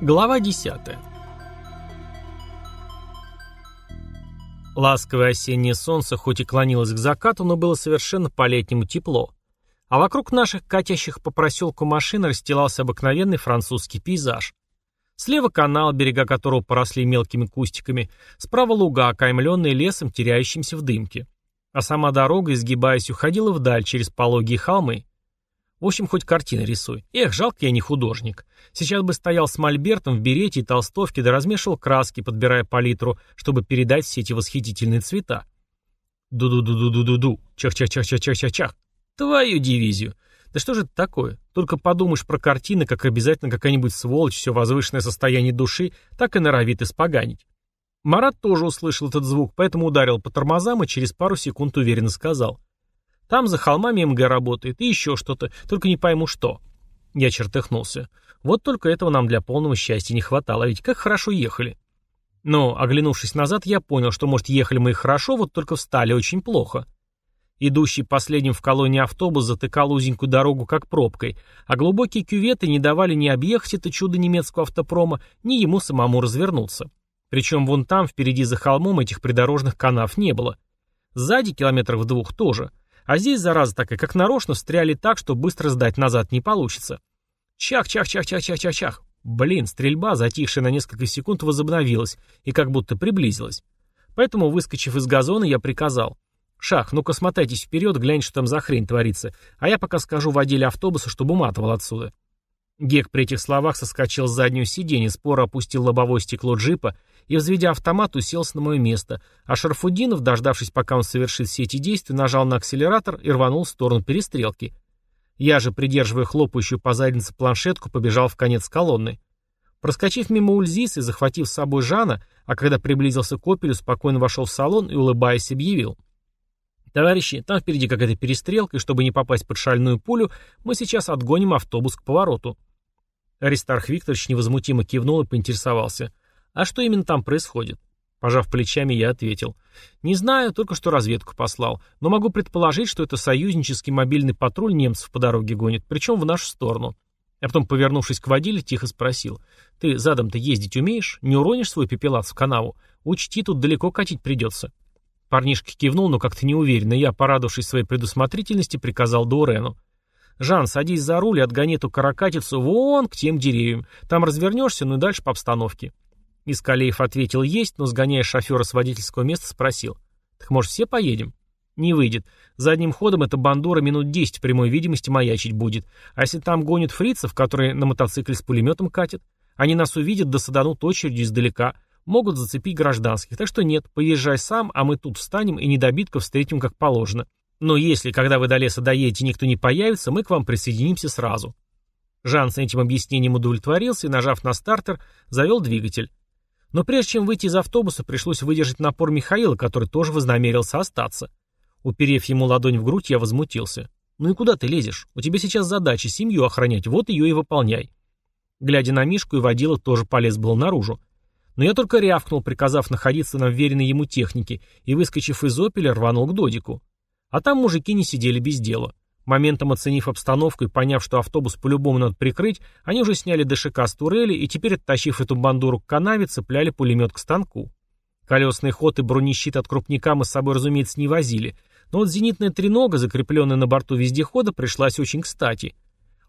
Глава 10. Ласковое осеннее солнце хоть и клонилось к закату, но было совершенно по-летнему тепло. А вокруг наших катящих по проселку машин расстилался обыкновенный французский пейзаж. Слева канал, берега которого поросли мелкими кустиками, справа луга, окаймленные лесом, теряющимся в дымке. А сама дорога, изгибаясь, уходила вдаль через пологие холмы. В общем, хоть картины рисуй. Эх, жалко я не художник. Сейчас бы стоял с мольбертом в берете и толстовке, да размешивал краски, подбирая палитру, чтобы передать все эти восхитительные цвета. Ду-ду-ду-ду-ду-ду-ду. Чах-чах-чах-чах-чах-чах. Твою дивизию. Да что же это такое? Только подумаешь про картины, как обязательно какая-нибудь сволочь все возвышенное состояние души так и норовит испоганить. Марат тоже услышал этот звук, поэтому ударил по тормозам и через пару секунд уверенно сказал. Там за холмами МГ работает и еще что-то, только не пойму что. Я чертыхнулся. Вот только этого нам для полного счастья не хватало, ведь как хорошо ехали. Но, оглянувшись назад, я понял, что, может, ехали мы и хорошо, вот только встали очень плохо. Идущий последним в колонии автобус затыкал узенькую дорогу как пробкой, а глубокие кюветы не давали ни объехать это чудо немецкого автопрома, ни ему самому развернуться. Причем вон там, впереди за холмом, этих придорожных канав не было. Сзади, километров в двух, тоже. А здесь, зараза такая, как нарочно, встряли так, что быстро сдать назад не получится. Чах-чах-чах-чах-чах-чах-чах. Блин, стрельба, затихшая на несколько секунд, возобновилась и как будто приблизилась. Поэтому, выскочив из газона, я приказал. «Шах, ну-ка смотайтесь вперед, глянь, что там за хрень творится, а я пока скажу водителю автобуса, чтобы уматывал отсюда». Гек при этих словах соскочил с заднего сиденья, споро опустил лобовое стекло джипа и, взведя автомат, уселся на мое место, а Шарфудинов, дождавшись, пока он совершит все эти действия, нажал на акселератор и рванул в сторону перестрелки. Я же, придерживая хлопающую по заднице планшетку, побежал в конец колонны. Проскочив мимо Ульзис и захватив с собой Жана, а когда приблизился к Опелю, спокойно вошел в салон и, улыбаясь, объявил. «Товарищи, там впереди какая-то перестрелка, и чтобы не попасть под шальную пулю, мы сейчас отгоним автобус к повороту». Аристарх Викторович невозмутимо кивнул и поинтересовался. А что именно там происходит? Пожав плечами, я ответил. Не знаю, только что разведку послал. Но могу предположить, что это союзнический мобильный патруль немцев по дороге гонит, причем в нашу сторону. А потом, повернувшись к водиле, тихо спросил. Ты задом-то ездить умеешь? Не уронишь свой пепелац в канаву? Учти, тут далеко катить придется. Парнишка кивнул, но как-то неуверенно. Я, порадовавшись своей предусмотрительности, приказал Дурену. «Жан, садись за руль и отгони эту каракатицу вон к тем деревьям. Там развернешься, ну и дальше по обстановке». Искалеев ответил «Есть», но, сгоняя шофера с водительского места, спросил. «Так, может, все поедем?» «Не выйдет. Задним ходом эта бандура минут десять в прямой видимости маячить будет. А если там гонят фрицев, которые на мотоцикле с пулеметом катят? Они нас увидят да саданут очередью издалека. Могут зацепить гражданских. Так что нет, поезжай сам, а мы тут встанем и недобитков встретим как положено. Но если, когда вы до леса доедете, никто не появится, мы к вам присоединимся сразу». Жан с этим объяснением удовлетворился и, нажав на стартер, завел двигатель. Но прежде чем выйти из автобуса, пришлось выдержать напор Михаила, который тоже вознамерился остаться. Уперев ему ладонь в грудь, я возмутился. «Ну и куда ты лезешь? У тебя сейчас задача семью охранять, вот ее и выполняй». Глядя на Мишку, и водила тоже полез был наружу. Но я только рявкнул, приказав находиться на вверенной ему технике, и, выскочив из «Опеля», рванул к Додику. А там мужики не сидели без дела. Моментом оценив обстановку и поняв, что автобус по-любому надо прикрыть, они уже сняли ДШК с турели и теперь, оттащив эту бандуру к канаве, цепляли пулемет к станку. Колесный ход и бронещит от крупника мы с собой, разумеется, не возили, но вот зенитная тренога, закрепленная на борту вездехода, пришлась очень кстати.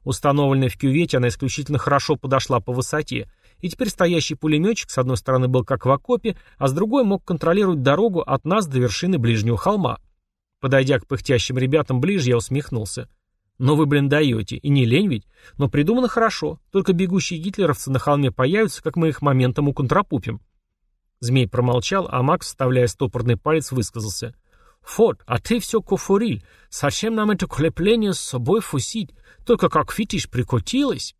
Установленная в кювете, она исключительно хорошо подошла по высоте, и теперь стоящий пулеметчик с одной стороны был как в окопе, а с другой мог контролировать дорогу от нас до вершины ближнего холма. Подойдя к пыхтящим ребятам ближе, я усмехнулся. «Но вы, блин, даете. И не лень ведь. Но придумано хорошо. Только бегущие гитлеровцы на холме появятся, как мы их моментом уконтрапупим». Змей промолчал, а Макс, вставляя стопорный палец, высказался. «Фот, а ты все куфуриль. Зачем нам это клепление с собой фусить? Только как фитиш прикотилось?»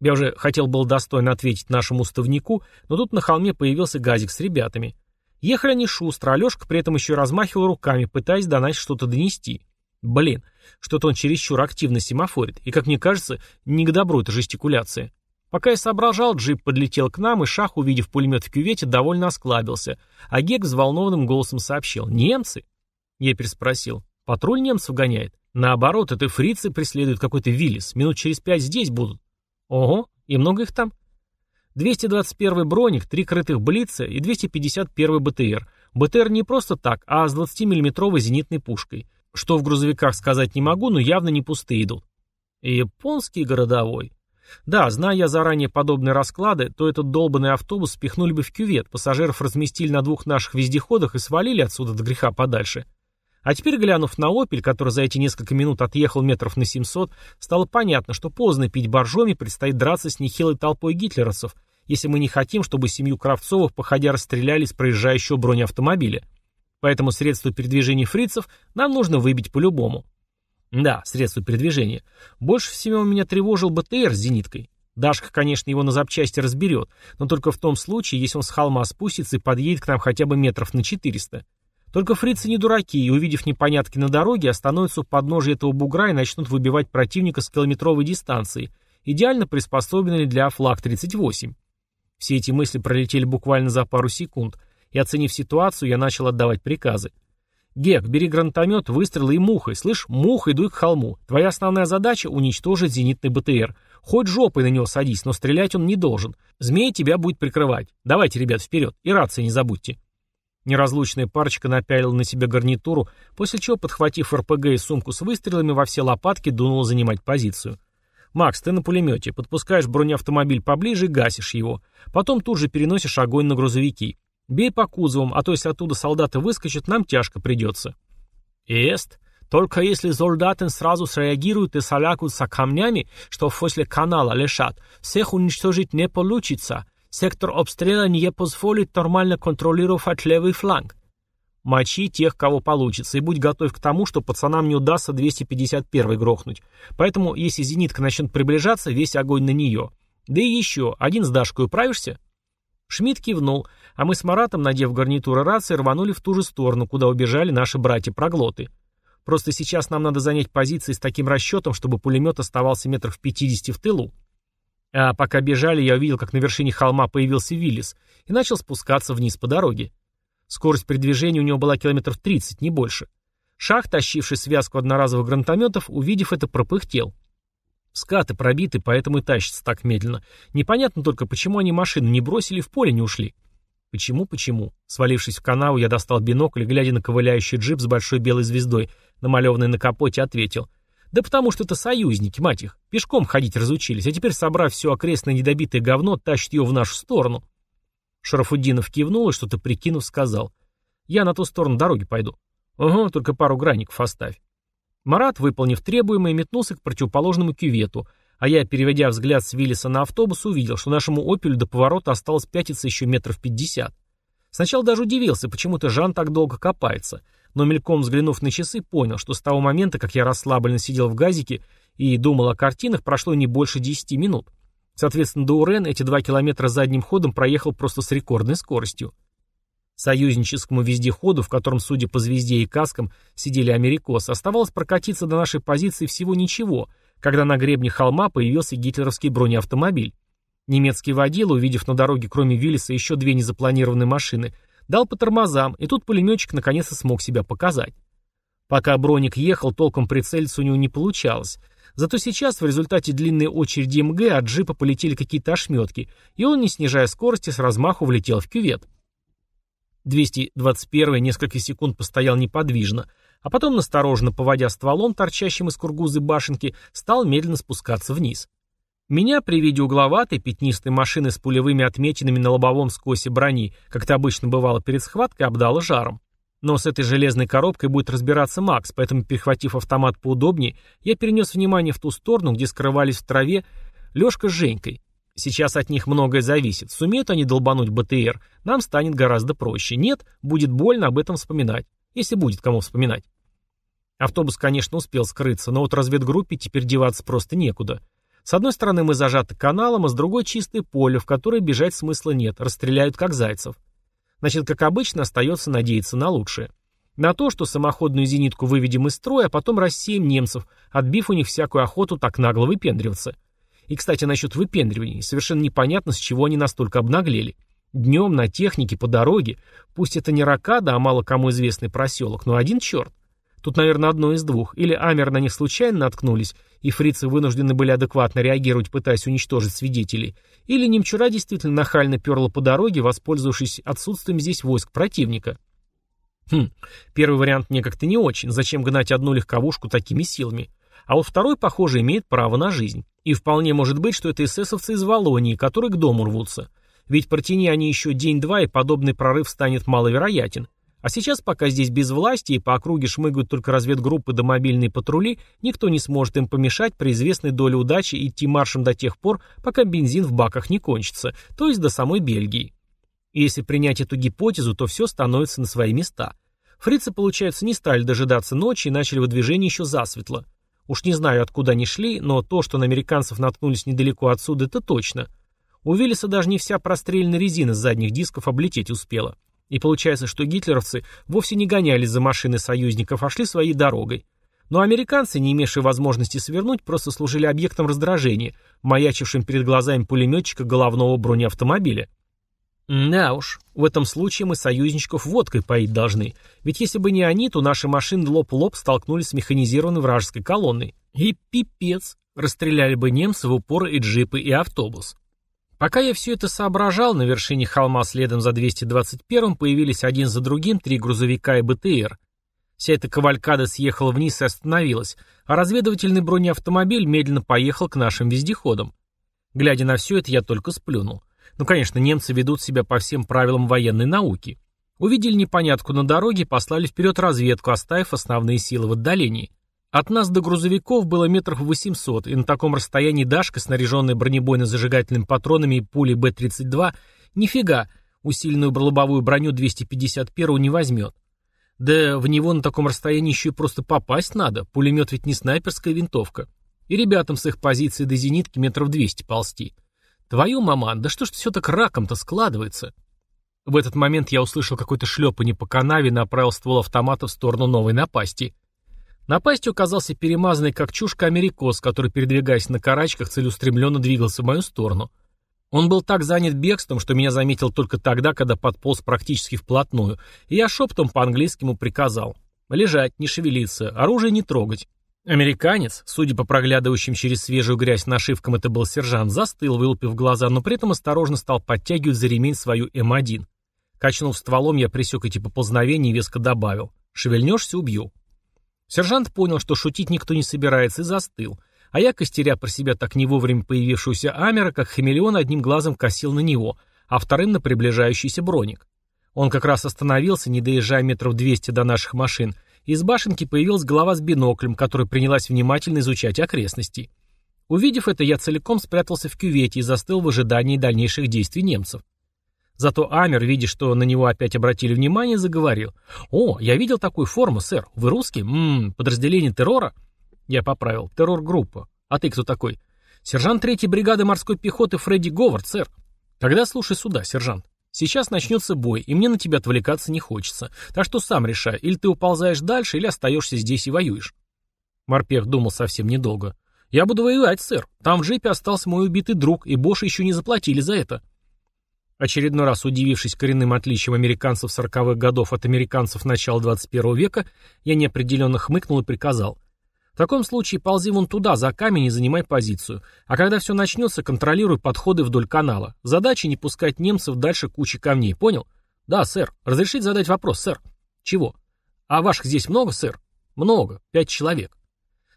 Я уже хотел был достойно ответить нашему уставнику, но тут на холме появился газик с ребятами. Ехали они шустро, Алешка при этом еще размахивал руками, пытаясь до нас что-то донести. Блин, что-то он чересчур активно семафорит, и, как мне кажется, не к добру эта жестикуляция. Пока я соображал, джип подлетел к нам, и Шах, увидев пулемет в кювете, довольно осклабился, а Гек взволнованным голосом сообщил «Немцы?» Я переспросил «Патруль немцев гоняет?» «Наоборот, это фрицы преследуют какой-то Виллис, минут через пять здесь будут». «Ого, и много их там?» 221 броник, три крытых Блица и 251 БТР. БТР не просто так, а с 20-миллиметровой зенитной пушкой. Что в грузовиках сказать не могу, но явно не пустые идут. японский городовой. Да, зная я заранее подобные расклады, то этот долбанный автобус спихнули бы в кювет, пассажиров разместили на двух наших вездеходах и свалили отсюда до греха подальше. А теперь, глянув на «Опель», который за эти несколько минут отъехал метров на 700, стало понятно, что поздно пить боржоми предстоит драться с нехилой толпой гитлеровцев, если мы не хотим, чтобы семью Кравцовых, походя, расстреляли с проезжающего бронеавтомобиля. Поэтому средства передвижения фрицев нам нужно выбить по-любому. Да, средства передвижения. Больше всего меня тревожил БТР с зениткой. Дашка, конечно, его на запчасти разберет, но только в том случае, если он с холма спустится и подъедет к нам хотя бы метров на 400. Только фрицы не дураки, и, увидев непонятки на дороге, остановятся у подножия этого бугра и начнут выбивать противника с километровой дистанции, идеально приспособленной для флаг-38. Все эти мысли пролетели буквально за пару секунд, и, оценив ситуацию, я начал отдавать приказы. «Гек, бери гранатомет, выстрелы и мухой. Слышь, мухой дуй к холму. Твоя основная задача — уничтожить зенитный БТР. Хоть жопой на него садись, но стрелять он не должен. Змей тебя будет прикрывать. Давайте, ребят, вперед. И рации не забудьте». Неразлучная парочка напялила на себя гарнитуру, после чего, подхватив РПГ и сумку с выстрелами, во все лопатки дунула занимать позицию. «Макс, ты на пулемете. Подпускаешь бронеавтомобиль поближе и гасишь его. Потом тут же переносишь огонь на грузовики. Бей по кузовам, а то если оттуда солдаты выскочат, нам тяжко придется. Ест. Только если солдаты сразу среагируют и солякутся камнями, что после канала лежат, всех уничтожить не получится. Сектор обстрела не позволит нормально контролировать левый фланг. Мочи тех, кого получится, и будь готов к тому, что пацанам не удастся 251 грохнуть. Поэтому, если зенитка начнет приближаться, весь огонь на нее. Да и еще, один с Дашкой управишься? Шмидт кивнул, а мы с Маратом, надев гарнитуры рации, рванули в ту же сторону, куда убежали наши братья-проглоты. Просто сейчас нам надо занять позиции с таким расчетом, чтобы пулемет оставался метров в 50 в тылу. А пока бежали, я увидел, как на вершине холма появился Виллис и начал спускаться вниз по дороге. Скорость передвижения у него была километров 30, не больше. Шах, тащивший связку одноразовых гранатометов, увидев это, пропыхтел. Скаты пробиты, поэтому и тащатся так медленно. Непонятно только, почему они машину не бросили, в поле не ушли. Почему, почему? Свалившись в канаву, я достал бинокль и, глядя на ковыляющий джип с большой белой звездой, намалеванной на капоте, ответил. Да потому что это союзники, мать их. Пешком ходить разучились, а теперь, собрав все окрестное недобитое говно, тащат ее в нашу сторону. Шарафуддинов кивнул и, что-то прикинув, сказал. Я на ту сторону дороги пойду. Ага, только пару граников оставь. Марат, выполнив требуемое, метнулся к противоположному кювету, а я, переведя взгляд с Виллиса на автобус, увидел, что нашему «Опелю» до поворота осталось пятиться еще метров пятьдесят. Сначала даже удивился, почему-то Жан так долго копается, но мельком взглянув на часы, понял, что с того момента, как я расслабленно сидел в газике и думал о картинах, прошло не больше десяти минут. Соответственно, до Урен эти два километра задним ходом проехал просто с рекордной скоростью. Союзническому вездеходу, в котором, судя по звезде и каскам, сидели америкосы, оставалось прокатиться до нашей позиции всего ничего, когда на гребне холма появился гитлеровский бронеавтомобиль. Немецкий водила, увидев на дороге кроме Виллиса еще две незапланированные машины, дал по тормозам, и тут пулеметчик наконец-то смог себя показать. Пока броник ехал, толком прицелиться у него не получалось. Зато сейчас в результате длинной очереди МГ от джипа полетели какие-то ошметки, и он, не снижая скорости, с размаху влетел в кювет. 221 несколько секунд постоял неподвижно, а потом, настороженно поводя стволом, торчащим из кургузы башенки, стал медленно спускаться вниз. Меня при виде угловатой пятнистой машины с пулевыми отметинами на лобовом скосе брони, как это обычно бывало перед схваткой, обдало жаром. Но с этой железной коробкой будет разбираться Макс, поэтому, перехватив автомат поудобнее, я перенес внимание в ту сторону, где скрывались в траве Лешка с Женькой. Сейчас от них многое зависит. Сумеют они долбануть БТР, нам станет гораздо проще. Нет, будет больно об этом вспоминать. Если будет кому вспоминать. Автобус, конечно, успел скрыться, но вот разведгруппе теперь деваться просто некуда. С одной стороны мы зажаты каналом, а с другой чистое поле, в которое бежать смысла нет, расстреляют как зайцев. Значит, как обычно, остается надеяться на лучшее. На то, что самоходную зенитку выведем из строя, а потом рассеем немцев, отбив у них всякую охоту так нагло выпендриваться. И, кстати, насчет выпендриваний. Совершенно непонятно, с чего они настолько обнаглели. Днем на технике по дороге, пусть это не Ракада, а мало кому известный проселок, но один черт. Тут, наверное, одно из двух. Или Амер на них случайно наткнулись, и фрицы вынуждены были адекватно реагировать, пытаясь уничтожить свидетелей. Или немчура действительно нахально перла по дороге, воспользовавшись отсутствием здесь войск противника. Хм, первый вариант мне как-то не очень. Зачем гнать одну легковушку такими силами? А вот второй, похоже, имеет право на жизнь. И вполне может быть, что это эсэсовцы из Волонии, которые к дому рвутся. Ведь протяни они еще день-два, и подобный прорыв станет маловероятен. А сейчас, пока здесь без власти и по округе шмыгают только разведгруппы да мобильные патрули, никто не сможет им помешать при известной доле удачи идти маршем до тех пор, пока бензин в баках не кончится, то есть до самой Бельгии. И если принять эту гипотезу, то все становится на свои места. Фрицы, получается, не стали дожидаться ночи и начали выдвижение еще засветло. Уж не знаю, откуда они шли, но то, что на американцев наткнулись недалеко отсюда, это точно. У Виллиса даже не вся простреленная резина с задних дисков облететь успела. И получается, что гитлеровцы вовсе не гонялись за машиной союзников, а шли своей дорогой. Но американцы, не имевшие возможности свернуть, просто служили объектом раздражения, маячившим перед глазами пулеметчика головного бронеавтомобиля. Да уж, в этом случае мы союзничков водкой поить должны. Ведь если бы не они, то наши машины лоб-лоб столкнулись с механизированной вражеской колонной. И пипец, расстреляли бы немцы в упор и джипы, и автобус. Пока я все это соображал, на вершине холма следом за 221-м появились один за другим три грузовика и БТР. Вся эта кавалькада съехала вниз и остановилась, а разведывательный бронеавтомобиль медленно поехал к нашим вездеходам. Глядя на все это, я только сплюнул. Ну, конечно, немцы ведут себя по всем правилам военной науки. Увидели непонятку на дороге, послали вперед разведку, оставив основные силы в отдалении. От нас до грузовиков было метров 800, и на таком расстоянии Дашка, снаряженная бронебойно-зажигательными патронами и пулей Б-32, нифига, усиленную лобовую броню 251 не возьмет. Да в него на таком расстоянии еще и просто попасть надо, пулемет ведь не снайперская винтовка. И ребятам с их позиции до зенитки метров 200 ползти. «Твою, маман, да что ж все так раком-то складывается?» В этот момент я услышал какое-то шлепание по канаве и направил ствол автомата в сторону новой напасти. Напастью оказался перемазанный как чушка америкос, который, передвигаясь на карачках, целеустремленно двигался в мою сторону. Он был так занят бегством, что меня заметил только тогда, когда подполз практически вплотную, и я шептом по-английски ему приказал. «Лежать, не шевелиться, оружие не трогать». Американец, судя по проглядывающим через свежую грязь нашивкам это был сержант, застыл, вылупив глаза, но при этом осторожно стал подтягивать за ремень свою М1. Качнув стволом, я пресек эти поползновения и веско добавил. «Шевельнешься — убью». Сержант понял, что шутить никто не собирается, и застыл. А я, костеря про себя так не вовремя появившуюся Амера, как хамелеон одним глазом косил на него, а вторым на приближающийся броник. Он как раз остановился, не доезжая метров двести до наших машин, из башенки появилась голова с биноклем, которая принялась внимательно изучать окрестности. Увидев это, я целиком спрятался в кювете и застыл в ожидании дальнейших действий немцев. Зато Амер, видя, что на него опять обратили внимание, заговорил. «О, я видел такую форму, сэр. Вы русский? Ммм, подразделение террора?» Я поправил. «Террор-группа. А ты кто такой?» «Сержант третьей бригады морской пехоты Фредди Говард, сэр». «Тогда слушай сюда, сержант. Сейчас начнется бой, и мне на тебя отвлекаться не хочется. Так что сам решай, или ты уползаешь дальше, или остаешься здесь и воюешь. Морпех думал совсем недолго. «Я буду воевать, сэр. Там в джипе остался мой убитый друг, и Боши еще не заплатили за это». Очередной раз удивившись коренным отличием американцев сороковых годов от американцев начала 21 века, я неопределенно хмыкнул и приказал. В таком случае ползи вон туда, за камень и занимай позицию. А когда все начнется, контролируй подходы вдоль канала. Задача не пускать немцев дальше кучи камней, понял? Да, сэр. Разрешите задать вопрос, сэр? Чего? А ваших здесь много, сэр? Много. Пять человек.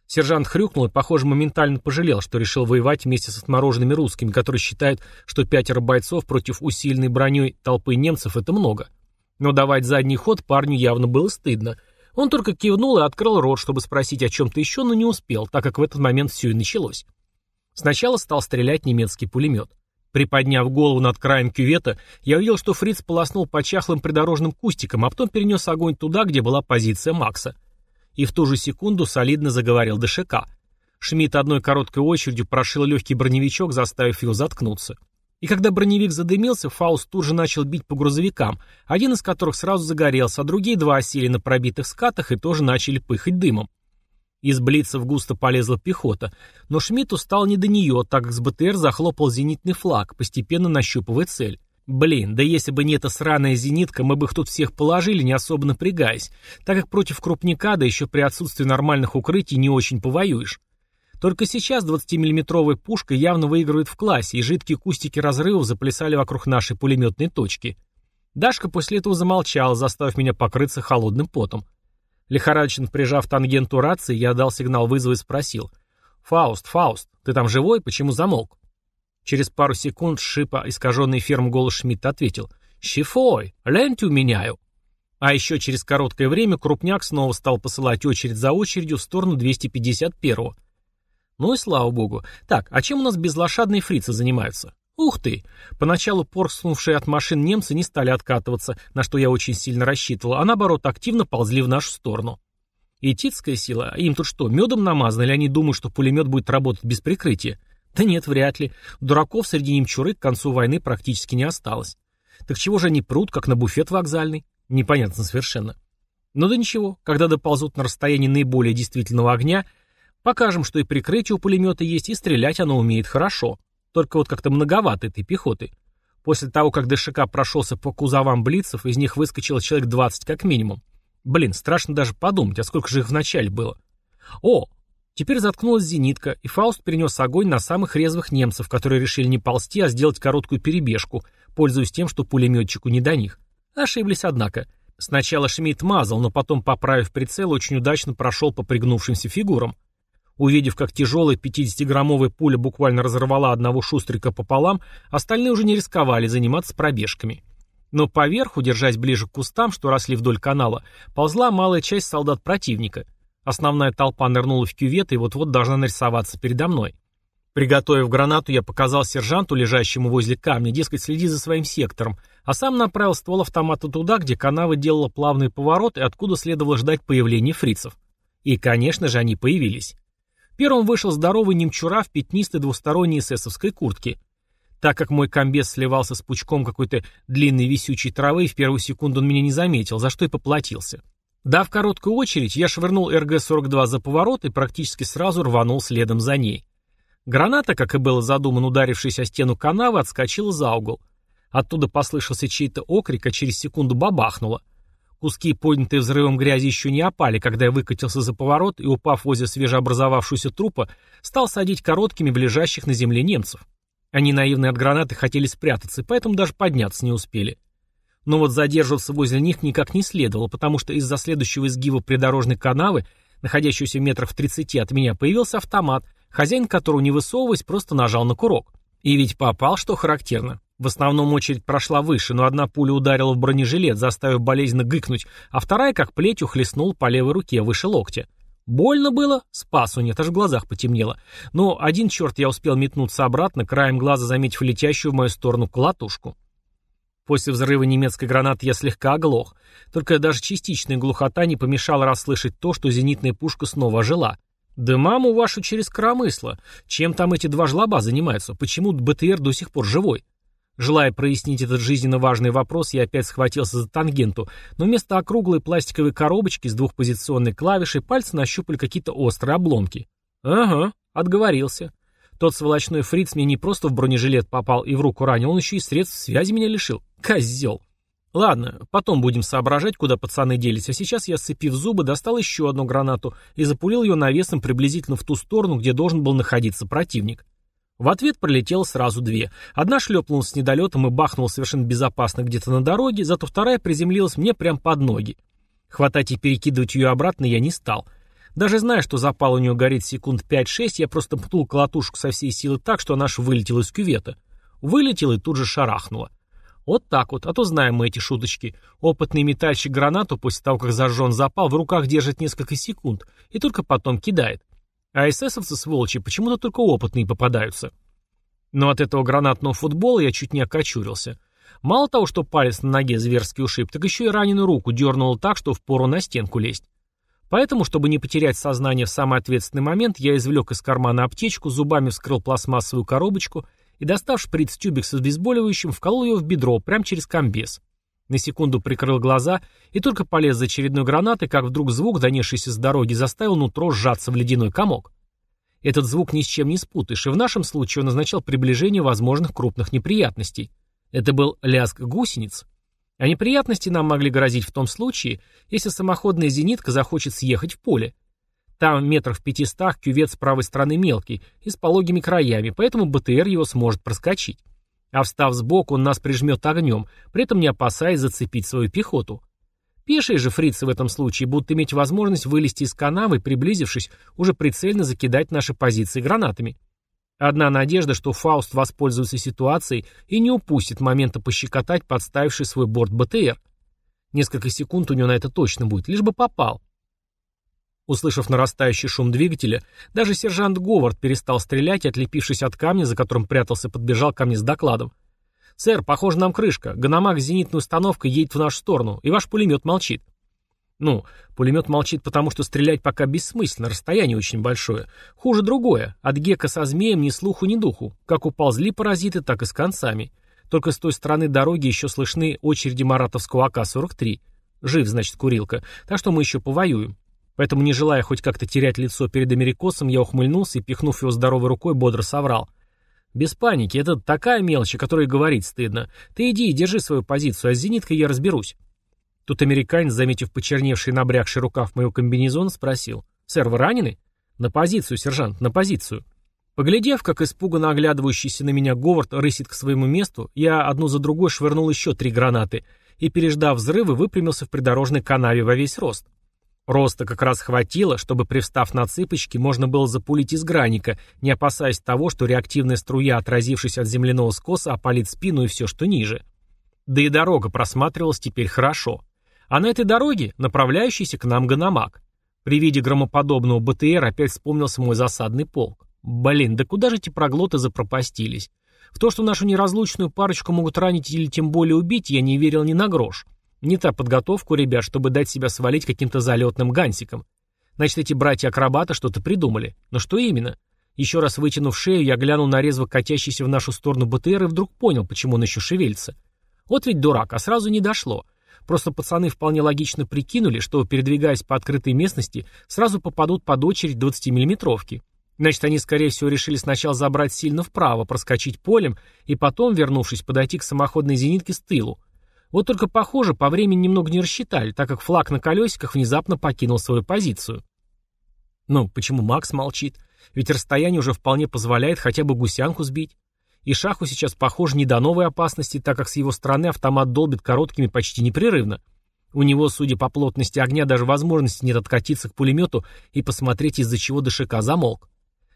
Сержант хрюкнул и, похоже, моментально пожалел, что решил воевать вместе с отмороженными русскими, которые считают, что пятеро бойцов против усиленной броней толпы немцев — это много. Но давать задний ход парню явно было стыдно — он только кивнул и открыл рот, чтобы спросить о чем-то еще, но не успел, так как в этот момент все и началось. Сначала стал стрелять немецкий пулемет. Приподняв голову над краем кювета, я увидел, что фриц полоснул по чахлым придорожным кустикам, а потом перенес огонь туда, где была позиция Макса. И в ту же секунду солидно заговорил ДШК. Шмидт одной короткой очередью прошил легкий броневичок, заставив его заткнуться. И когда броневик задымился, Фауст тут же начал бить по грузовикам, один из которых сразу загорелся, а другие два осели на пробитых скатах и тоже начали пыхать дымом. Из блицев густо полезла пехота, но Шмидту стал не до нее, так как с БТР захлопал зенитный флаг, постепенно нащупывая цель. Блин, да если бы не эта сраная зенитка, мы бы их тут всех положили, не особо напрягаясь, так как против крупника, да еще при отсутствии нормальных укрытий, не очень повоюешь. Только сейчас 20-миллиметровая пушка явно выигрывает в классе, и жидкие кустики разрывов заплясали вокруг нашей пулеметной точки. Дашка после этого замолчала, заставив меня покрыться холодным потом. Лихорадочно прижав тангенту рации, я дал сигнал вызова и спросил. «Фауст, Фауст, ты там живой? Почему замолк?» Через пару секунд шипа искаженный ферм голос Шмидта ответил «Щифой, лентю меняю». А еще через короткое время Крупняк снова стал посылать очередь за очередью в сторону 251-го. Ну и слава богу. Так, а чем у нас безлошадные фрицы занимаются? Ух ты! Поначалу порснувшие от машин немцы не стали откатываться, на что я очень сильно рассчитывал, а наоборот активно ползли в нашу сторону. И сила, им тут что, медом намазано, или они думают, что пулемет будет работать без прикрытия? Да нет, вряд ли. Дураков среди немчуры к концу войны практически не осталось. Так чего же они прут, как на буфет вокзальный? Непонятно совершенно. Ну да ничего, когда доползут на расстояние наиболее действительного огня, покажем, что и прикрытие у пулемета есть, и стрелять оно умеет хорошо. Только вот как-то многовато этой пехоты. После того, как ДШК прошелся по кузовам блицев, из них выскочило человек 20 как минимум. Блин, страшно даже подумать, а сколько же их вначале было. О, Теперь заткнулась зенитка, и Фауст перенес огонь на самых резвых немцев, которые решили не ползти, а сделать короткую перебежку, пользуясь тем, что пулеметчику не до них. Ошиблись, однако. Сначала Шмидт мазал, но потом, поправив прицел, очень удачно прошел по пригнувшимся фигурам. Увидев, как тяжелая 50-граммовая пуля буквально разорвала одного шустрика пополам, остальные уже не рисковали заниматься пробежками. Но поверху, держась ближе к кустам, что росли вдоль канала, ползла малая часть солдат противника. Основная толпа нырнула в кювет и вот-вот должна нарисоваться передо мной. Приготовив гранату, я показал сержанту, лежащему возле камня, дескать, следи за своим сектором, а сам направил ствол автомата туда, где канава делала плавный поворот и откуда следовало ждать появления фрицев. И, конечно же, они появились. Первым вышел здоровый немчура в пятнистой двусторонней эсэсовской куртке. Так как мой комбез сливался с пучком какой-то длинной висючей травы, в первую секунду он меня не заметил, за что и поплатился. Дав короткую очередь, я швырнул РГ-42 за поворот и практически сразу рванул следом за ней. Граната, как и было задумано, ударившись о стену канавы, отскочила за угол. Оттуда послышался чей-то окрик, а через секунду бабахнуло. Куски, поднятые взрывом грязи, еще не опали, когда я выкатился за поворот и, упав возле свежеобразовавшегося трупа, стал садить короткими ближайших на земле немцев. Они, наивные от гранаты, хотели спрятаться, поэтому даже подняться не успели. Но вот задерживаться возле них никак не следовало, потому что из-за следующего изгиба придорожной канавы, находящегося в метрах в 30 от меня, появился автомат, хозяин которого, не высовываясь, просто нажал на курок. И ведь попал, что характерно. В основном очередь прошла выше, но одна пуля ударила в бронежилет, заставив болезненно гыкнуть, а вторая, как плетью, хлестнула по левой руке, выше локтя. Больно было? Спасу нет, аж в глазах потемнело. Но один черт я успел метнуться обратно, краем глаза заметив летящую в мою сторону колотушку. После взрыва немецкой гранаты я слегка оглох. Только даже частичная глухота не помешала расслышать то, что зенитная пушка снова ожила. «Да маму вашу через коромысло! Чем там эти два жлоба занимаются? Почему БТР до сих пор живой?» Желая прояснить этот жизненно важный вопрос, я опять схватился за тангенту, но вместо округлой пластиковой коробочки с двухпозиционной клавишей пальцы нащупали какие-то острые обломки. «Ага, отговорился. Тот сволочной фриц мне не просто в бронежилет попал и в руку ранил, он еще и средств связи меня лишил. Козел. Ладно, потом будем соображать, куда пацаны делись, а сейчас я, сцепив зубы, достал еще одну гранату и запулил ее навесом приблизительно в ту сторону, где должен был находиться противник. В ответ пролетело сразу две. Одна шлепнулась с недолетом и бахнула совершенно безопасно где-то на дороге, зато вторая приземлилась мне прямо под ноги. Хватать и перекидывать ее обратно я не стал — даже зная, что запал у нее горит секунд 5-6, я просто пнул колотушку со всей силы так, что она аж вылетела из кювета. Вылетела и тут же шарахнула. Вот так вот, а то знаем мы эти шуточки. Опытный метальщик гранату после того, как зажжен запал, в руках держит несколько секунд и только потом кидает. А эсэсовцы, сволочи, почему-то только опытные попадаются. Но от этого гранатного футбола я чуть не окочурился. Мало того, что палец на ноге зверски ушиб, так еще и раненую руку дернуло так, что впору на стенку лезть. Поэтому, чтобы не потерять сознание в самый ответственный момент, я извлек из кармана аптечку, зубами вскрыл пластмассовую коробочку и, достав шприц-тюбик с обезболивающим, вколол ее в бедро, прямо через комбез. На секунду прикрыл глаза и только полез за очередной гранатой, как вдруг звук, донесшийся с дороги, заставил нутро сжаться в ледяной комок. Этот звук ни с чем не спутаешь, и в нашем случае он означал приближение возможных крупных неприятностей. Это был лязг гусениц. А неприятности нам могли грозить в том случае, если самоходная зенитка захочет съехать в поле. Там метров в пятистах кювет с правой стороны мелкий и с пологими краями, поэтому БТР его сможет проскочить. А встав сбоку, он нас прижмет огнем, при этом не опасаясь зацепить свою пехоту. Пешие же фрицы в этом случае будут иметь возможность вылезти из канавы приблизившись, уже прицельно закидать наши позиции гранатами. Одна надежда, что Фауст воспользуется ситуацией и не упустит момента пощекотать подставивший свой борт БТР. Несколько секунд у него на это точно будет, лишь бы попал. Услышав нарастающий шум двигателя, даже сержант Говард перестал стрелять отлепившись от камня, за которым прятался, подбежал ко мне с докладом. «Сэр, похоже, нам крышка. Ганомаг с зенитной установкой едет в нашу сторону, и ваш пулемет молчит». «Ну, пулемет молчит, потому что стрелять пока бессмысленно, расстояние очень большое. Хуже другое. От гека со змеем ни слуху, ни духу. Как уползли паразиты, так и с концами. Только с той стороны дороги еще слышны очереди маратовского АК-43. Жив, значит, курилка. Так что мы еще повоюем. Поэтому, не желая хоть как-то терять лицо перед америкосом, я ухмыльнулся и, пихнув его здоровой рукой, бодро соврал. «Без паники, это такая мелочь, о которой говорить стыдно. Ты иди и держи свою позицию, а с зениткой я разберусь». Тут американец, заметив почерневший набрякший рукав моего комбинезона, спросил. «Сэр, вы ранены?» «На позицию, сержант, на позицию». Поглядев, как испуганно оглядывающийся на меня Говард рысит к своему месту, я одну за другой швырнул еще три гранаты и, переждав взрывы, выпрямился в придорожной канаве во весь рост. Роста как раз хватило, чтобы, привстав на цыпочки, можно было запулить из граника, не опасаясь того, что реактивная струя, отразившись от земляного скоса, опалит спину и все, что ниже. Да и дорога просматривалась теперь хорошо. А на этой дороге направляющийся к нам Ганомаг. При виде громоподобного БТР опять вспомнился мой засадный полк. Блин, да куда же эти проглоты запропастились? В то, что нашу неразлучную парочку могут ранить или тем более убить, я не верил ни на грош. Не та подготовка у ребят, чтобы дать себя свалить каким-то залетным гансикам. Значит, эти братья-акробаты что-то придумали. Но что именно? Еще раз вытянув шею, я глянул на резво катящийся в нашу сторону БТР и вдруг понял, почему он еще шевелится. Вот ведь дурак, а сразу не дошло. Просто пацаны вполне логично прикинули, что, передвигаясь по открытой местности, сразу попадут под очередь 20-миллиметровки. Значит, они, скорее всего, решили сначала забрать сильно вправо, проскочить полем, и потом, вернувшись, подойти к самоходной зенитке с тылу. Вот только, похоже, по времени немного не рассчитали, так как флаг на колесиках внезапно покинул свою позицию. Ну, почему Макс молчит? Ведь расстояние уже вполне позволяет хотя бы гусянку сбить. И Шаху сейчас, похоже, не до новой опасности, так как с его стороны автомат долбит короткими почти непрерывно. У него, судя по плотности огня, даже возможности нет откатиться к пулемету и посмотреть, из-за чего ДШК замолк.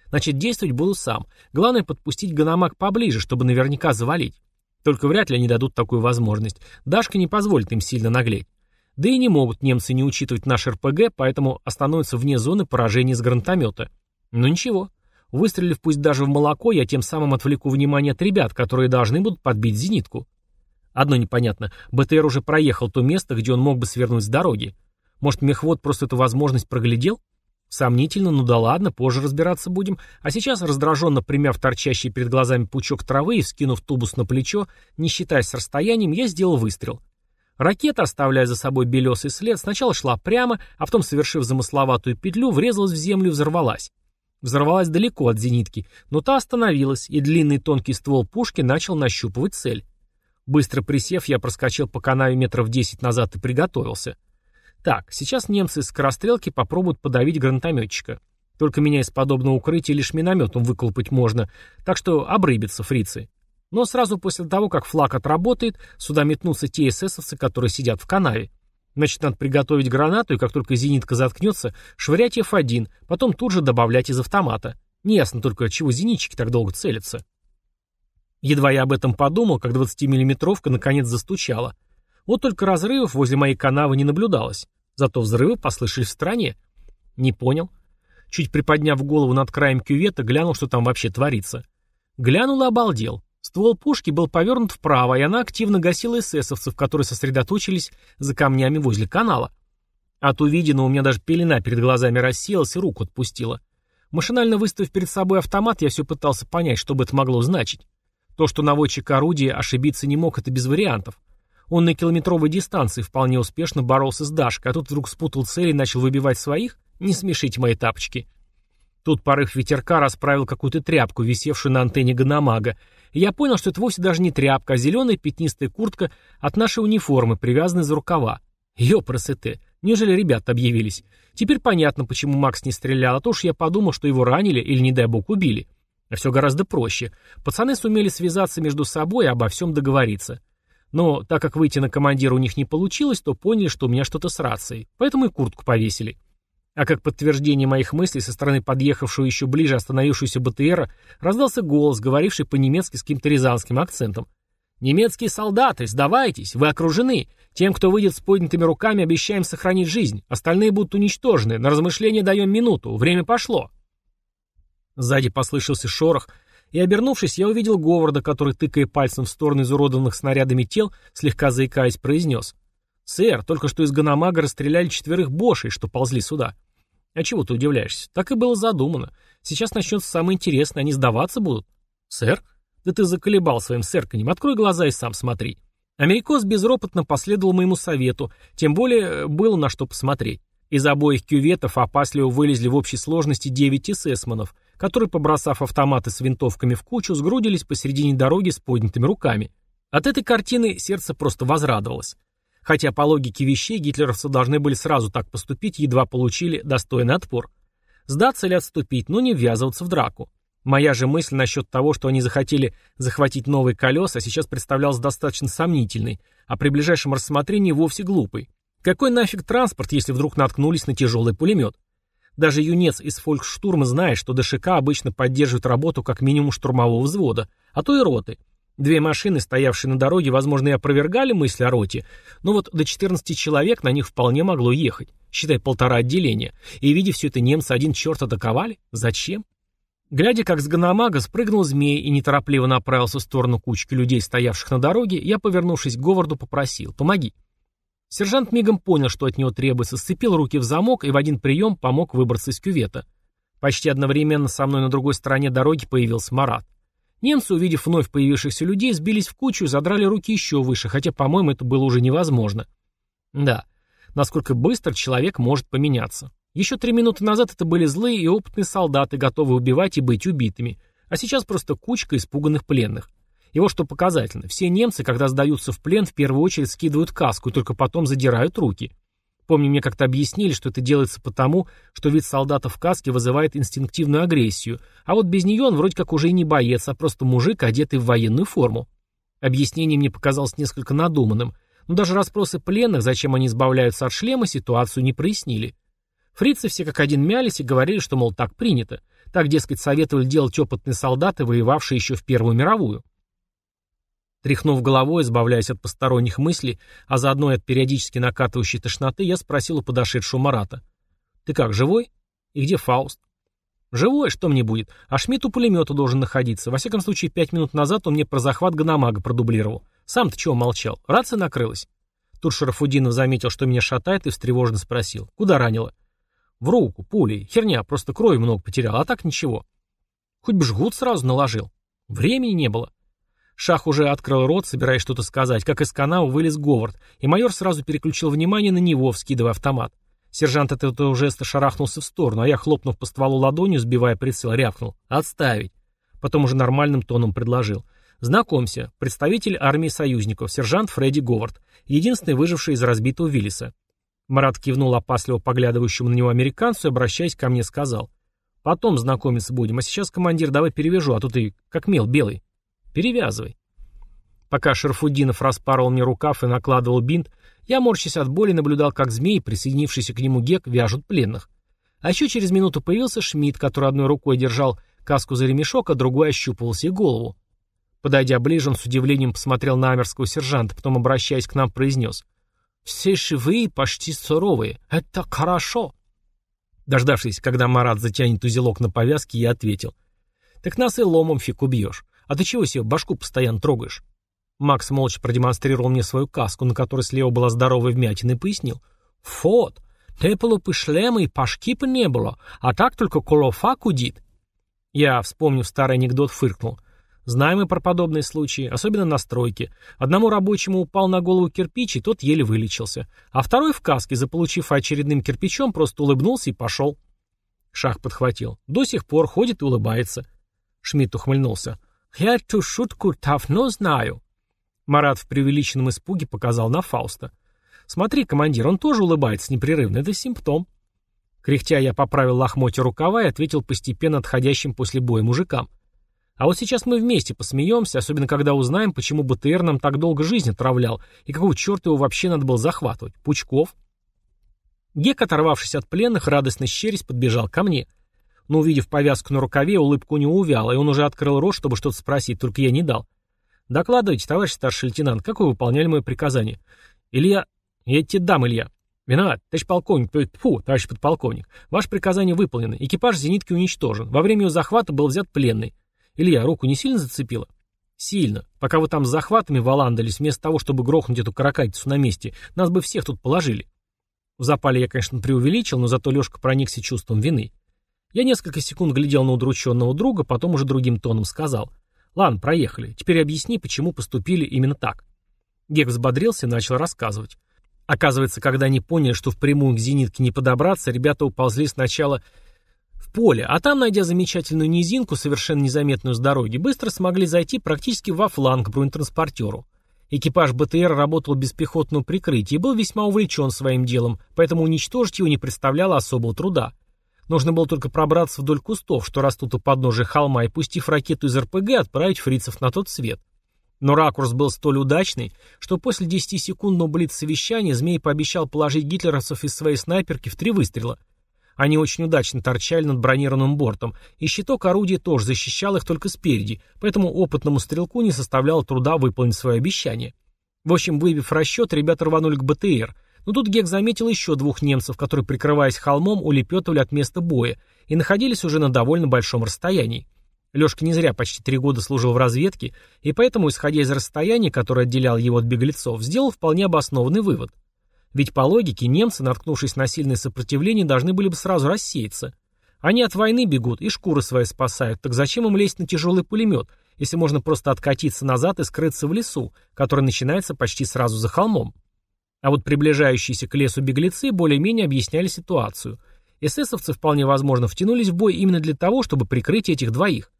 Значит, действовать буду сам. Главное подпустить Ганомаг поближе, чтобы наверняка завалить. Только вряд ли они дадут такую возможность. Дашка не позволит им сильно наглеть. Да и не могут немцы не учитывать наш РПГ, поэтому остановятся вне зоны поражения с гранатомета. Но ничего. Выстрелив пусть даже в молоко, я тем самым отвлеку внимание от ребят, которые должны будут подбить зенитку. Одно непонятно. БТР уже проехал то место, где он мог бы свернуть с дороги. Может, мехвод просто эту возможность проглядел? Сомнительно, ну да ладно, позже разбираться будем. А сейчас, раздраженно примяв торчащий перед глазами пучок травы и вскинув тубус на плечо, не считаясь с расстоянием, я сделал выстрел. Ракета, оставляя за собой белесый след, сначала шла прямо, а потом, совершив замысловатую петлю, врезалась в землю и взорвалась. Взорвалась далеко от зенитки, но та остановилась, и длинный тонкий ствол пушки начал нащупывать цель. Быстро присев, я проскочил по канаве метров десять назад и приготовился. Так, сейчас немцы из скорострелки попробуют подавить гранатометчика. Только меня из подобного укрытия лишь минометом выколупать можно, так что обрыбятся фрицы. Но сразу после того, как флаг отработает, сюда метнутся те эсэсовцы, которые сидят в канаве. Значит, надо приготовить гранату, и как только зенитка заткнется, швырять F1, потом тут же добавлять из автомата. Неясно только, чего зенитчики так долго целятся. Едва я об этом подумал, как 20-миллиметровка наконец застучала. Вот только разрывов возле моей канавы не наблюдалось. Зато взрывы послышались в стороне. Не понял. Чуть приподняв голову над краем кювета, глянул, что там вообще творится. Глянул и обалдел. Ствол пушки был повернут вправо, и она активно гасила эсэсовцев, которые сосредоточились за камнями возле канала. От увиденного у меня даже пелена перед глазами рассеялась и руку отпустила. Машинально выставив перед собой автомат, я все пытался понять, что бы это могло значить. То, что наводчик орудия ошибиться не мог, это без вариантов. Он на километровой дистанции вполне успешно боролся с Дашкой, а тут вдруг спутал цель и начал выбивать своих? Не смешите мои тапочки. Тут порыв ветерка расправил какую-то тряпку, висевшую на антенне Ганамага, Я понял, что это вовсе даже не тряпка, а зеленая пятнистая куртка от нашей униформы, привязанная за рукава. Ёпросыте, неужели ребята объявились? Теперь понятно, почему Макс не стрелял, а то уж я подумал, что его ранили или, не дай бог, убили. А все гораздо проще. Пацаны сумели связаться между собой и обо всем договориться. Но так как выйти на командира у них не получилось, то поняли, что у меня что-то с рацией. Поэтому и куртку повесили. А как подтверждение моих мыслей со стороны подъехавшего еще ближе остановившегося БТРа раздался голос, говоривший по-немецки с каким-то рязанским акцентом. «Немецкие солдаты, сдавайтесь, вы окружены. Тем, кто выйдет с поднятыми руками, обещаем сохранить жизнь. Остальные будут уничтожены. На размышление даем минуту. Время пошло». Сзади послышался шорох, и, обернувшись, я увидел Говарда, который, тыкая пальцем в сторону изуродованных снарядами тел, слегка заикаясь, произнес. «Сэр, только что из Ганамага расстреляли четверых бошей, что ползли сюда». «А чего ты удивляешься? Так и было задумано. Сейчас начнется самое интересное, они сдаваться будут». «Сэр? Да ты заколебал своим сэрканем. Открой глаза и сам смотри». Америкос безропотно последовал моему совету, тем более э, было на что посмотреть. Из обоих кюветов опасливо вылезли в общей сложности девять эсэсманов — которые, побросав автоматы с винтовками в кучу, сгрудились посередине дороги с поднятыми руками. От этой картины сердце просто возрадовалось. Хотя по логике вещей гитлеровцы должны были сразу так поступить, едва получили достойный отпор. Сдаться или отступить, но не ввязываться в драку. Моя же мысль насчет того, что они захотели захватить новые колеса, сейчас представлялась достаточно сомнительной, а при ближайшем рассмотрении вовсе глупой. Какой нафиг транспорт, если вдруг наткнулись на тяжелый пулемет? Даже юнец из фолькштурма знает, что ДШК обычно поддерживает работу как минимум штурмового взвода, а то и роты. Две машины, стоявшие на дороге, возможно, и опровергали мысли о роте, но вот до 14 человек на них вполне могло ехать, считай полтора отделения. И, видя все это, немцы один черт атаковали? Зачем? Глядя, как с Ганамага спрыгнул змей и неторопливо направился в сторону кучки людей, стоявших на дороге, я, повернувшись к Говарду, попросил «Помоги». Сержант мигом понял, что от него требуется, сцепил руки в замок и в один прием помог выбраться из кювета. Почти одновременно со мной на другой стороне дороги появился Марат. Немцы, увидев вновь появившихся людей, сбились в кучу и задрали руки еще выше, хотя, по-моему, это было уже невозможно. Да, насколько быстро человек может поменяться. Еще три минуты назад это были злые и опытные солдаты, готовые убивать и быть убитыми, а сейчас просто кучка испуганных пленных. И вот что показательно. Все немцы, когда сдаются в плен, в первую очередь скидывают каску и только потом задирают руки. Помню, мне как-то объяснили, что это делается потому, что вид солдата в каске вызывает инстинктивную агрессию, а вот без нее он вроде как уже и не боец, а просто мужик, одетый в военную форму. Объяснение мне показалось несколько надуманным, но даже расспросы пленных, зачем они избавляются от шлема, ситуацию не прояснили. Фрицы все как один мялись и говорили, что, мол, так принято. Так, дескать, советовали делать опытные солдаты, воевавшие еще в Первую мировую. Тряхнув головой, избавляясь от посторонних мыслей, а заодно и от периодически накатывающей тошноты, я спросил у подошедшего Марата. «Ты как, живой? И где Фауст?» «Живой, что мне будет? А Шмидт у пулемета должен находиться. Во всяком случае, пять минут назад он мне про захват Ганамага продублировал. Сам-то чего молчал? Рация накрылась?» Тут Шарафудинов заметил, что меня шатает, и встревоженно спросил. «Куда ранило?» «В руку, пулей. Херня, просто крови много потерял, а так ничего». «Хоть бы жгут сразу наложил. Времени не было». Шах уже открыл рот, собираясь что-то сказать, как из канала вылез Говард, и майор сразу переключил внимание на него, вскидывая автомат. Сержант от этого жеста шарахнулся в сторону, а я, хлопнув по стволу ладонью, сбивая прицел, рявкнул. «Отставить!» Потом уже нормальным тоном предложил. «Знакомься, представитель армии союзников, сержант Фредди Говард, единственный выживший из разбитого Виллиса». Марат кивнул опасливо поглядывающему на него американцу и, обращаясь ко мне, сказал. «Потом знакомиться будем, а сейчас, командир, давай перевяжу, а то ты как мел белый». Перевязывай. Пока Шерфудинов распарывал мне рукав и накладывал бинт, я, морщась от боли, наблюдал, как змей, присоединившийся к нему гек, вяжут пленных. А еще через минуту появился Шмидт, который одной рукой держал каску за ремешок, а другой ощупывал себе голову. Подойдя ближе, он с удивлением посмотрел на амерского сержанта, потом, обращаясь к нам, произнес. «Все живые, почти суровые. Это хорошо!» Дождавшись, когда Марат затянет узелок на повязке, я ответил. «Так нас и ломом фиг убьешь. «А ты чего себе башку постоянно трогаешь?» Макс молча продемонстрировал мне свою каску, на которой слева была здоровая вмятина, и пояснил. «Фот, было бы шлема и пашки бы не было, а так только колофа кудит». Я, вспомнив старый анекдот, фыркнул. Знаем мы про подобные случаи, особенно на стройке. Одному рабочему упал на голову кирпич, и тот еле вылечился. А второй в каске, заполучив очередным кирпичом, просто улыбнулся и пошел. Шах подхватил. До сих пор ходит и улыбается. Шмидт ухмыльнулся. Я эту шутку давно знаю». Марат в преувеличенном испуге показал на Фауста. «Смотри, командир, он тоже улыбается непрерывно. Это симптом». Кряхтя я поправил лохмотья рукава и ответил постепенно отходящим после боя мужикам. А вот сейчас мы вместе посмеемся, особенно когда узнаем, почему БТР нам так долго жизнь отравлял, и какого черта его вообще надо было захватывать. Пучков? Гек, оторвавшись от пленных, радостно щерясь, подбежал ко мне. Но, увидев повязку на рукаве, улыбку не увяла, и он уже открыл рот, чтобы что-то спросить, только я не дал. «Докладывайте, товарищ старший лейтенант, как вы выполняли мое приказание?» «Илья...» «Я тебе дам, Илья». «Виноват, товарищ полковник, то есть, фу, товарищ подполковник. Ваше приказание выполнено. Экипаж зенитки уничтожен. Во время ее захвата был взят пленный. Илья, руку не сильно зацепило?» «Сильно. Пока вы там с захватами валандались, вместо того, чтобы грохнуть эту каракатицу на месте, нас бы всех тут положили». В запале я, конечно, преувеличил, но зато Лешка проникся чувством вины. Я несколько секунд глядел на удрученного друга, потом уже другим тоном сказал. «Ладно, проехали. Теперь объясни, почему поступили именно так». Гек взбодрился и начал рассказывать. Оказывается, когда они поняли, что впрямую к зенитке не подобраться, ребята уползли сначала в поле, а там, найдя замечательную низинку, совершенно незаметную с дороги, быстро смогли зайти практически во фланг бронетранспортеру. Экипаж БТР работал без пехотного прикрытия и был весьма увлечен своим делом, поэтому уничтожить его не представляло особого труда. Нужно было только пробраться вдоль кустов, что растут у подножия холма, и, пустив ракету из РПГ, отправить фрицев на тот свет. Но ракурс был столь удачный, что после 10-секундного блиц-совещания Змей пообещал положить гитлеровцев из своей снайперки в три выстрела – они очень удачно торчали над бронированным бортом, и щиток орудия тоже защищал их только спереди, поэтому опытному стрелку не составляло труда выполнить свое обещание. В общем, выявив расчет, ребята рванули к БТР, но тут Гек заметил еще двух немцев, которые, прикрываясь холмом, улепетывали от места боя и находились уже на довольно большом расстоянии. Лешка не зря почти три года служил в разведке, и поэтому, исходя из расстояния, которое отделяло его от беглецов, сделал вполне обоснованный вывод – ведь по логике немцы, наткнувшись на сильное сопротивление, должны были бы сразу рассеяться. Они от войны бегут и шкуры свои спасают, так зачем им лезть на тяжелый пулемет, если можно просто откатиться назад и скрыться в лесу, который начинается почти сразу за холмом? А вот приближающиеся к лесу беглецы более-менее объясняли ситуацию. Эсэсовцы вполне возможно втянулись в бой именно для того, чтобы прикрыть этих двоих.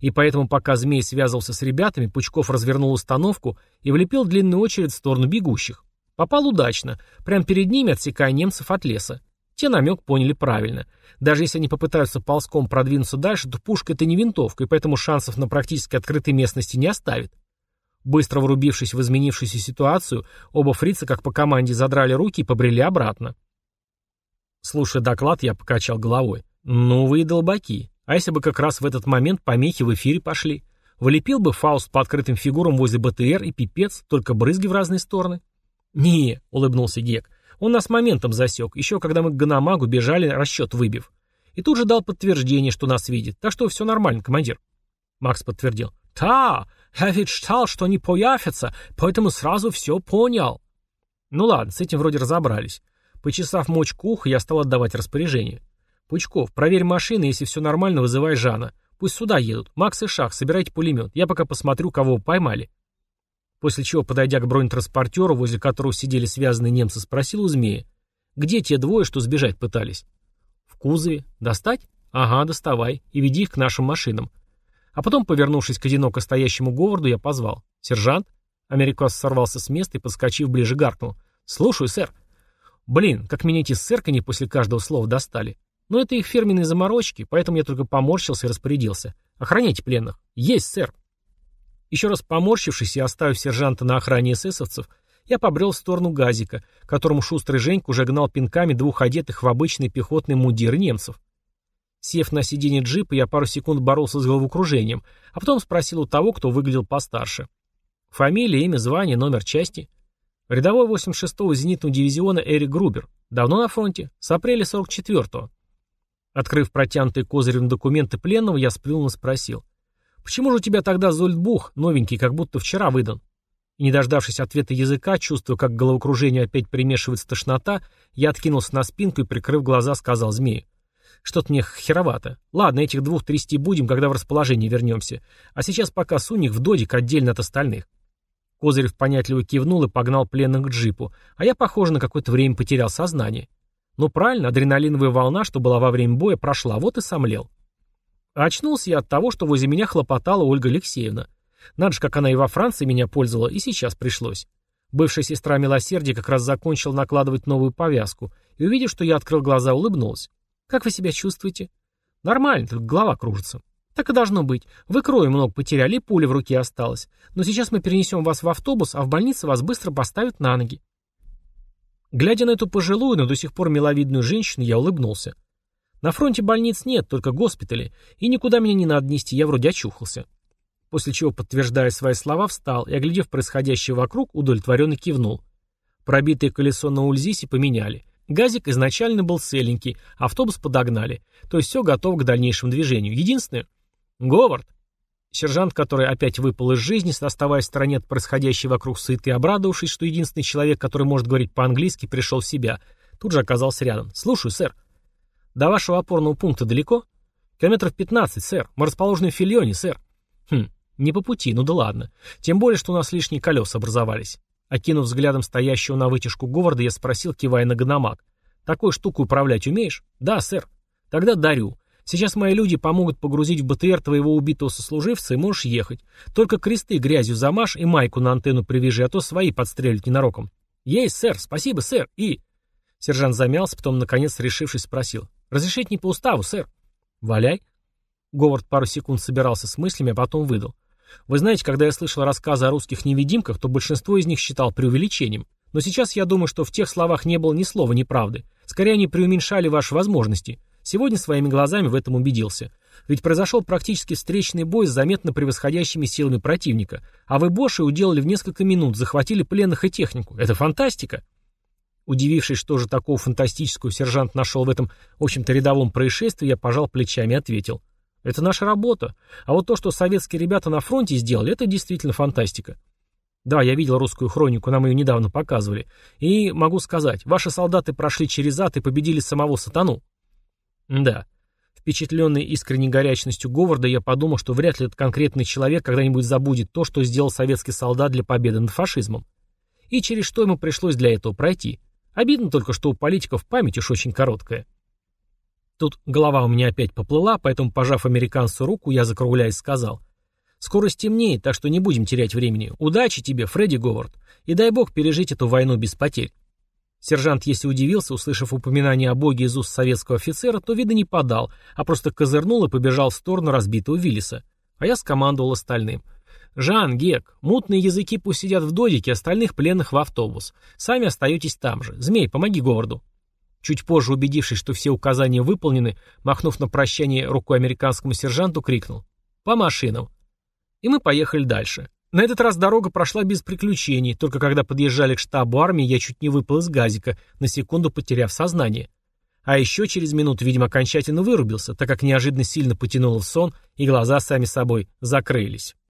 И поэтому, пока Змей связывался с ребятами, Пучков развернул установку и влепил длинную очередь в сторону бегущих. Попал удачно, прямо перед ними отсекая немцев от леса. Те намек поняли правильно. Даже если они попытаются ползком продвинуться дальше, то пушка это не винтовка, и поэтому шансов на практически открытой местности не оставит. Быстро врубившись в изменившуюся ситуацию, оба фрица, как по команде, задрали руки и побрели обратно. Слушая доклад, я покачал головой. Ну вы и долбаки. А если бы как раз в этот момент помехи в эфире пошли? Вылепил бы Фауст по открытым фигурам возле БТР и пипец, только брызги в разные стороны. «Не», — улыбнулся Гек, — «он нас моментом засек, еще когда мы к Ганамагу бежали, расчет выбив. И тут же дал подтверждение, что нас видит, так что все нормально, командир». Макс подтвердил. «Та, я ведь ждал, что они появятся, поэтому сразу все понял». Ну ладно, с этим вроде разобрались. Почесав мочку уха, я стал отдавать распоряжение. «Пучков, проверь машины, если все нормально, вызывай Жана. Пусть сюда едут. Макс и Шах, собирайте пулемет. Я пока посмотрю, кого поймали». После чего, подойдя к бронетранспортеру, возле которого сидели связанные немцы, спросил у змея. «Где те двое, что сбежать пытались?» «В кузове. Достать?» «Ага, доставай. И веди их к нашим машинам». А потом, повернувшись к одиноко стоящему Говарду, я позвал. «Сержант?» Америкос сорвался с места и, подскочив ближе, гаркнул. «Слушаю, сэр». «Блин, как меня эти сэркани после каждого слова достали. Но это их фирменные заморочки, поэтому я только поморщился и распорядился. Охраняйте пленных». «Есть, сэр». Еще раз поморщившись и оставив сержанта на охране эсэсовцев, я побрел в сторону газика, которому шустрый Женька уже гнал пинками двух одетых в обычный пехотный мундир немцев. Сев на сиденье джипа, я пару секунд боролся с головокружением, а потом спросил у того, кто выглядел постарше. Фамилия, имя, звание, номер части. Рядовой 86-го зенитного дивизиона Эрик Грубер. Давно на фронте? С апреля 44-го. Открыв протянутые козырем документы пленного, я сплюнул и спросил. «Почему же у тебя тогда Зольдбух, новенький, как будто вчера выдан?» И не дождавшись ответа языка, чувствуя, как головокружение опять примешивается тошнота, я откинулся на спинку и, прикрыв глаза, сказал змею. «Что-то мне херовато. Ладно, этих двух трясти будем, когда в расположение вернемся. А сейчас пока сунь их в додик отдельно от остальных». Козырев понятливо кивнул и погнал пленных к джипу, а я, похоже, на какое-то время потерял сознание. Ну правильно, адреналиновая волна, что была во время боя, прошла, вот и сомлел. А очнулся я от того, что возле меня хлопотала Ольга Алексеевна. Надо же, как она и во Франции меня пользовала, и сейчас пришлось. Бывшая сестра милосердия как раз закончила накладывать новую повязку, и, увидев, что я открыл глаза, улыбнулась. «Как вы себя чувствуете?» «Нормально, только голова кружится». «Так и должно быть. Вы крови много потеряли, пуля в руке осталась. Но сейчас мы перенесем вас в автобус, а в больнице вас быстро поставят на ноги». Глядя на эту пожилую, но до сих пор миловидную женщину, я улыбнулся. На фронте больниц нет, только госпитали, и никуда меня не надо нести, я вроде очухался. После чего, подтверждая свои слова, встал и, оглядев происходящее вокруг, удовлетворенно кивнул. Пробитое колесо на Ульзисе поменяли. Газик изначально был целенький, автобус подогнали. То есть все готово к дальнейшему движению. Единственное... Говард! Сержант, который опять выпал из жизни, оставаясь в стороне от происходящей вокруг суеты, обрадовавшись, что единственный человек, который может говорить по-английски, пришел в себя, тут же оказался рядом. «Слушаю, сэр». «До вашего опорного пункта далеко?» «Километров 15, сэр. Мы расположены в Фильоне, сэр». «Хм, не по пути, ну да ладно. Тем более, что у нас лишние колеса образовались». Окинув взглядом стоящего на вытяжку Говарда, я спросил, кивая на гономак. «Такой штуку управлять умеешь?» «Да, сэр». «Тогда дарю. Сейчас мои люди помогут погрузить в БТР твоего убитого сослуживца, и можешь ехать. Только кресты грязью замажь и майку на антенну привяжи, а то свои подстрелят ненароком. Есть, сэр, спасибо, сэр, и... Сержант замялся, потом, наконец, решившись, спросил. Разрешить не по уставу, сэр. Валяй. Говард пару секунд собирался с мыслями, а потом выдал. Вы знаете, когда я слышал рассказы о русских невидимках, то большинство из них считал преувеличением. Но сейчас я думаю, что в тех словах не было ни слова неправды. Скорее, они преуменьшали ваши возможности. Сегодня своими глазами в этом убедился. Ведь произошел практически встречный бой с заметно превосходящими силами противника, а вы Боши уделали в несколько минут, захватили пленных и технику. Это фантастика. Удивившись, что же такого фантастического сержант нашел в этом, в общем-то, рядовом происшествии, я пожал плечами и ответил. Это наша работа. А вот то, что советские ребята на фронте сделали, это действительно фантастика. Да, я видел русскую хронику, нам ее недавно показывали. И могу сказать, ваши солдаты прошли через ад и победили самого сатану. Да. Впечатленный искренней горячностью Говарда, я подумал, что вряд ли этот конкретный человек когда-нибудь забудет то, что сделал советский солдат для победы над фашизмом. И через что ему пришлось для этого пройти. Обидно только, что у политиков память уж очень короткая. Тут голова у меня опять поплыла, поэтому, пожав американцу руку, я, закругляясь, сказал. «Скоро стемнеет, так что не будем терять времени. Удачи тебе, Фредди Говард. И дай бог пережить эту войну без потерь». Сержант, если удивился, услышав упоминание о боге из уст советского офицера, то вида не подал, а просто козырнул и побежал в сторону разбитого Виллиса. А я скомандовал остальным. «Жан, Гек, мутные языки пусть сидят в додике, остальных пленных в автобус. Сами остаетесь там же. Змей, помоги Говарду». Чуть позже, убедившись, что все указания выполнены, махнув на прощание рукой американскому сержанту, крикнул «По машинам!». И мы поехали дальше. На этот раз дорога прошла без приключений, только когда подъезжали к штабу армии, я чуть не выпал из газика, на секунду потеряв сознание. А еще через минуту, видимо, окончательно вырубился, так как неожиданно сильно потянуло в сон, и глаза сами собой закрылись.